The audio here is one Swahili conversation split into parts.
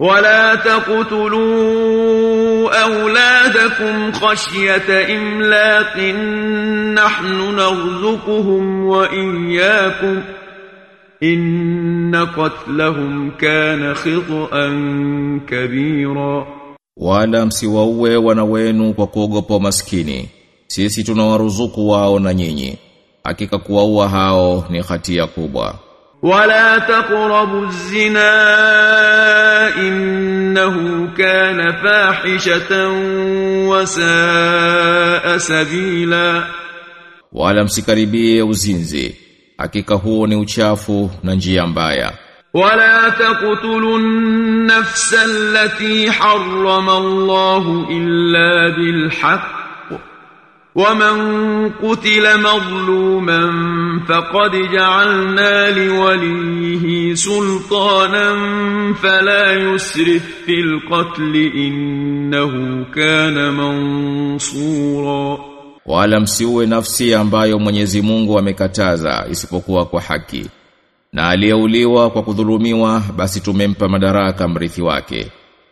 ولا تقتلوا أولادكم خشية إملاق نحن نرزقهم وإياكم إن قتلهم كان خطأ كبيرا Wala msiwaue wana wenu kwa kuogopa maskini. Sisi tunawaruzuku wao na nyinyi. Hakika kuwaua hao ni hatia kubwa. ولا تقربوا الزنا إنه فاحشة وساء سبيلا Wala msikaribie uzinzi. Hakika huo ni uchafu na njia mbaya. ولا تقتلوا النفس التي حرم الله إلا بالحق ومن قتل مظلوما فقد جعلنا لوليه سلطانا فلا يسرف في القتل إنه كان منصورا Wala msiue nafsi ambayo Mwenyezi Mungu amekataza isipokuwa kwa haki. Na aliyeuliwa kwa kudhulumiwa basi tumempa madaraka mrithi wake.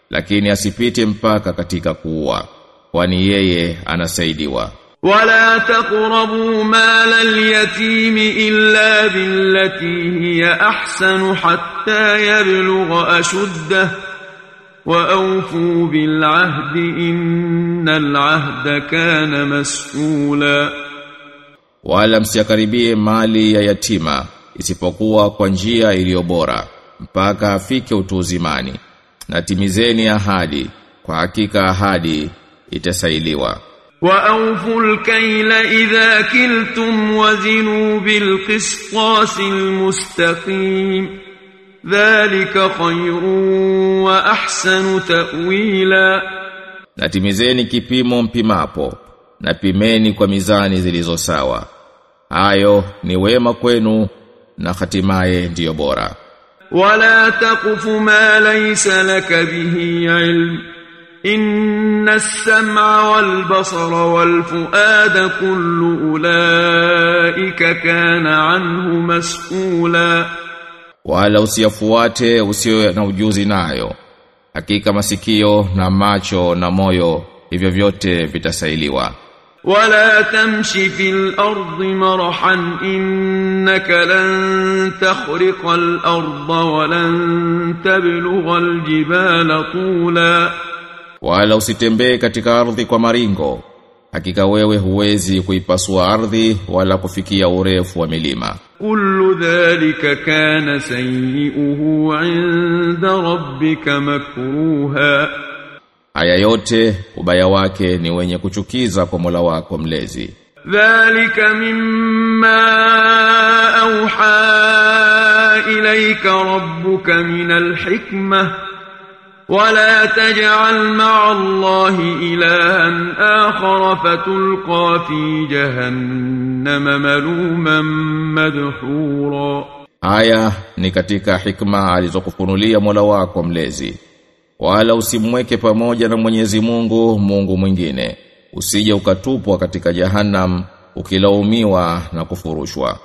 Lakini asipite mpaka katika kuua, kwani yeye anasaidiwa. ولا تقربوا مال اليتيم إلا بالتي هي أحسن حتى يبلغ أشده وأوفوا بالعهد إن العهد كان مسؤولا Wala msiakaribie mali ya yatima isipokuwa kwa njia iliyo bora mpaka afike utu uzimani. Na timizeni ahadi, kwa hakika ahadi itasailiwa. وأوفوا الكيل إذا كلتم وزنوا بالقسطاس المستقيم ذلك خير وأحسن تأويلا Na timizeni kipimo mpimapo, na pimeni kwa mizani zilizo sawa. Hayo ni wema kwenu na hatimaye ndiyo bora. ولا تقف ما ليس لك به علم إن السمع والبصر والفؤاد كل أولئك كان عنه مسؤولا Wala usiyafuate usio na ujuzi nayo. Hakika masikio na macho na moyo hivyo vyote vitasailiwa. ولا تمش في الأرض مرحا إنك لن تخرق الأرض ولن تبلغ الجبال طولا wala usitembee katika ardhi kwa maringo. Hakika wewe huwezi kuipasua ardhi wala kufikia urefu wa milima. Kullu dhalika kana sayyi'uhu 'inda rabbika makruha. Haya yote ubaya wake ni wenye kuchukiza kwa Mola wako mlezi. Dhalika mimma auha ilayka rabbuka min alhikmah ولا تجعل مع الله إلها آخر فتلقى في جهنم ملوما مدحورا Haya ni katika hikma alizokufunulia Mola wako mlezi. Wala usimweke pamoja na Mwenyezi Mungu Mungu mwingine. Usije ukatupwa katika jahannam ukilaumiwa na kufurushwa.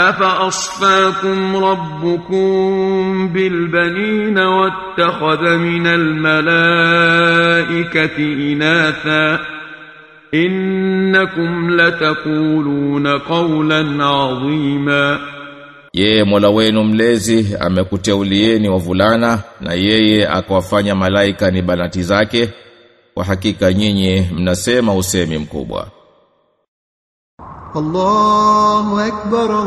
أفأصفاكم ربكم بالبنين واتخذ من الملائكة إناثا إنكم لتقولون قولا عظيما Yeye Mola wenu mlezi amekuteulieni wavulana na yeye akawafanya malaika ni banati zake. Kwa hakika nyinyi mnasema usemi mkubwa. الله أكبر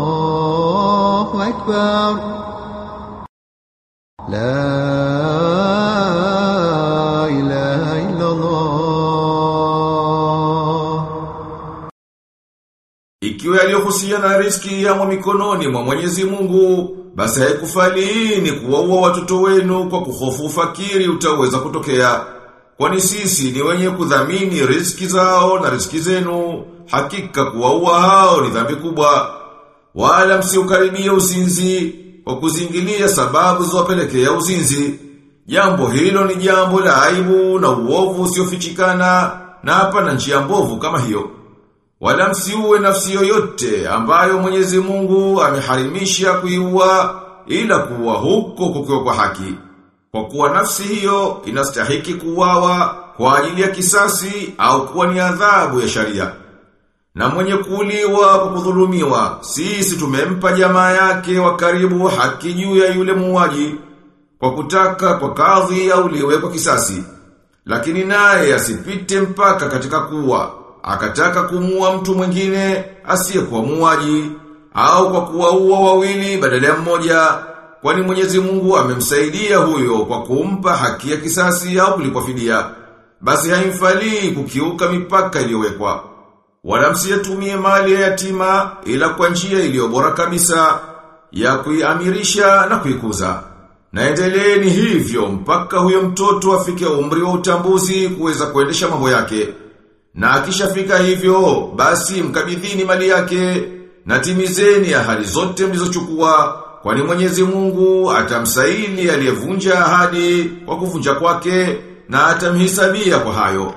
الله أكبر لا إله إلا الله Ikiwa yaliyohusiana riski yamo mikononi mwa Mwenyezi Mungu, basi haikufalini kuwaua watoto wenu kwa kuhofu fakiri utaweza kutokea. Kwani sisi ni wenye kudhamini riziki zao na riziki zenu, hakika kuwaua hao ni dhambi kubwa. Wala msiukaribie uzinzi kwa kuzingilia sababu zowapelekea uzinzi. Jambo hilo ni jambo la aibu na uovu usiofichikana na hapa na njia mbovu kama hiyo. Wala msiuwe nafsi yoyote ambayo Mwenyezi Mungu ameharimisha kuiua ila kuwa huko kukiwa kwa haki. Kwa kuwa nafsi hiyo inastahiki kuwawa kwa ajili ya kisasi au kuwa ni adhabu ya sharia. Na mwenye kuuliwa kwa kudhulumiwa, sisi tumempa jamaa yake wa karibu haki juu ya yule muuaji kwa kutaka kwa kadhi auliwe kwa kisasi. Lakini naye asipite mpaka katika kuwa, akataka kumuwa mtu mwingine asiyekuwa muuaji au kwa kuwaua wawili badala ya mmoja, kwani Mwenyezi Mungu amemsaidia huyo kwa kumpa haki ya kisasi au kulipwa fidia. Basi haimfalii kukiuka mipaka iliyowekwa. Wala msiyatumie mali ya yatima ila kwa njia iliyo bora kabisa ya kuiamirisha na kuikuza. Na endeleeni hivyo mpaka huyo mtoto afike umri wa utambuzi kuweza kuendesha mambo yake. Na akishafika hivyo, basi mkabidhini mali yake na timizeni ahadi zote mlizochukua kwani Mwenyezi Mungu atamsaili aliyevunja ahadi kwa kuvunja kwake na atamhisabia kwa hayo.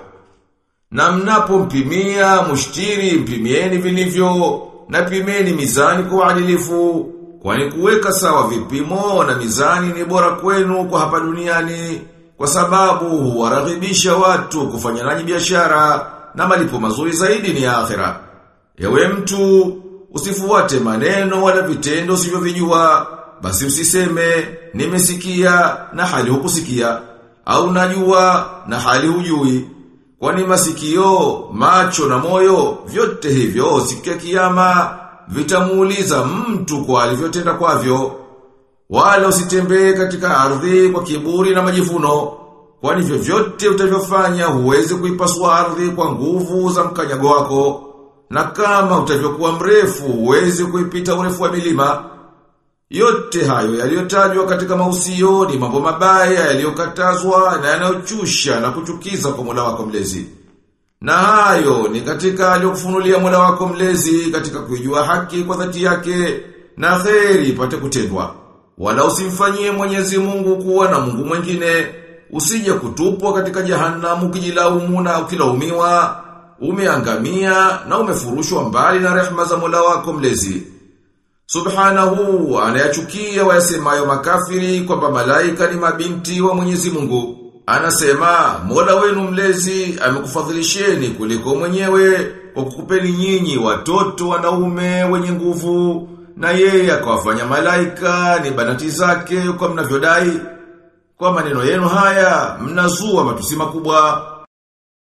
Na mnapompimia mushtiri mpimieni vilivyo na pimeni mizani kwa uadilifu kwani kuweka sawa vipimo na mizani ni bora kwenu kwa hapa duniani kwa sababu huwaraghibisha watu kufanya nanyi biashara na malipo mazuri zaidi ni akhera. Ewe mtu usifuate maneno wala vitendo sivyo usivyovijua basi usiseme nimesikia na hali hukusikia au najua na hali hujui. Kwani masikio macho na moyo vyote hivyo sikia kiyama vitamuuliza mtu kwa alivyotenda kwavyo. Wala usitembee katika ardhi kwa kiburi na majivuno kwani vyovyote utavyofanya huwezi kuipasua ardhi kwa nguvu za mkanyago wako na kama utavyokuwa mrefu uwezi kuipita urefu wa milima yote hayo yaliyotajwa katika mausio ni mambo mabaya yaliyokatazwa na yanayochusha na kuchukiza kwa Mola wako mlezi. Na hayo ni katika aliyokufunulia Mola wako mlezi katika kuijua haki kwa dhati yake na heri ipate kutendwa. Wala usimfanyie Mwenyezi Mungu kuwa na Mungu mwingine, usije kutupwa katika jahanamu ukijilaumu na ukilaumiwa, umeangamia na umefurushwa mbali na rehema za Mola wako mlezi. Subhanahu anayachukia wayasemayo makafiri kwamba malaika ni mabinti wa Mwenyezi Mungu. Anasema, Mola wenu mlezi amekufadhilisheni kuliko mwenyewe kwa kukupeni nyinyi watoto wanaume wenye nguvu na yeye akawafanya malaika ni banati zake kwa mnavyodai. Kwa maneno yenu haya mnazua matusi makubwa